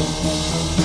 Música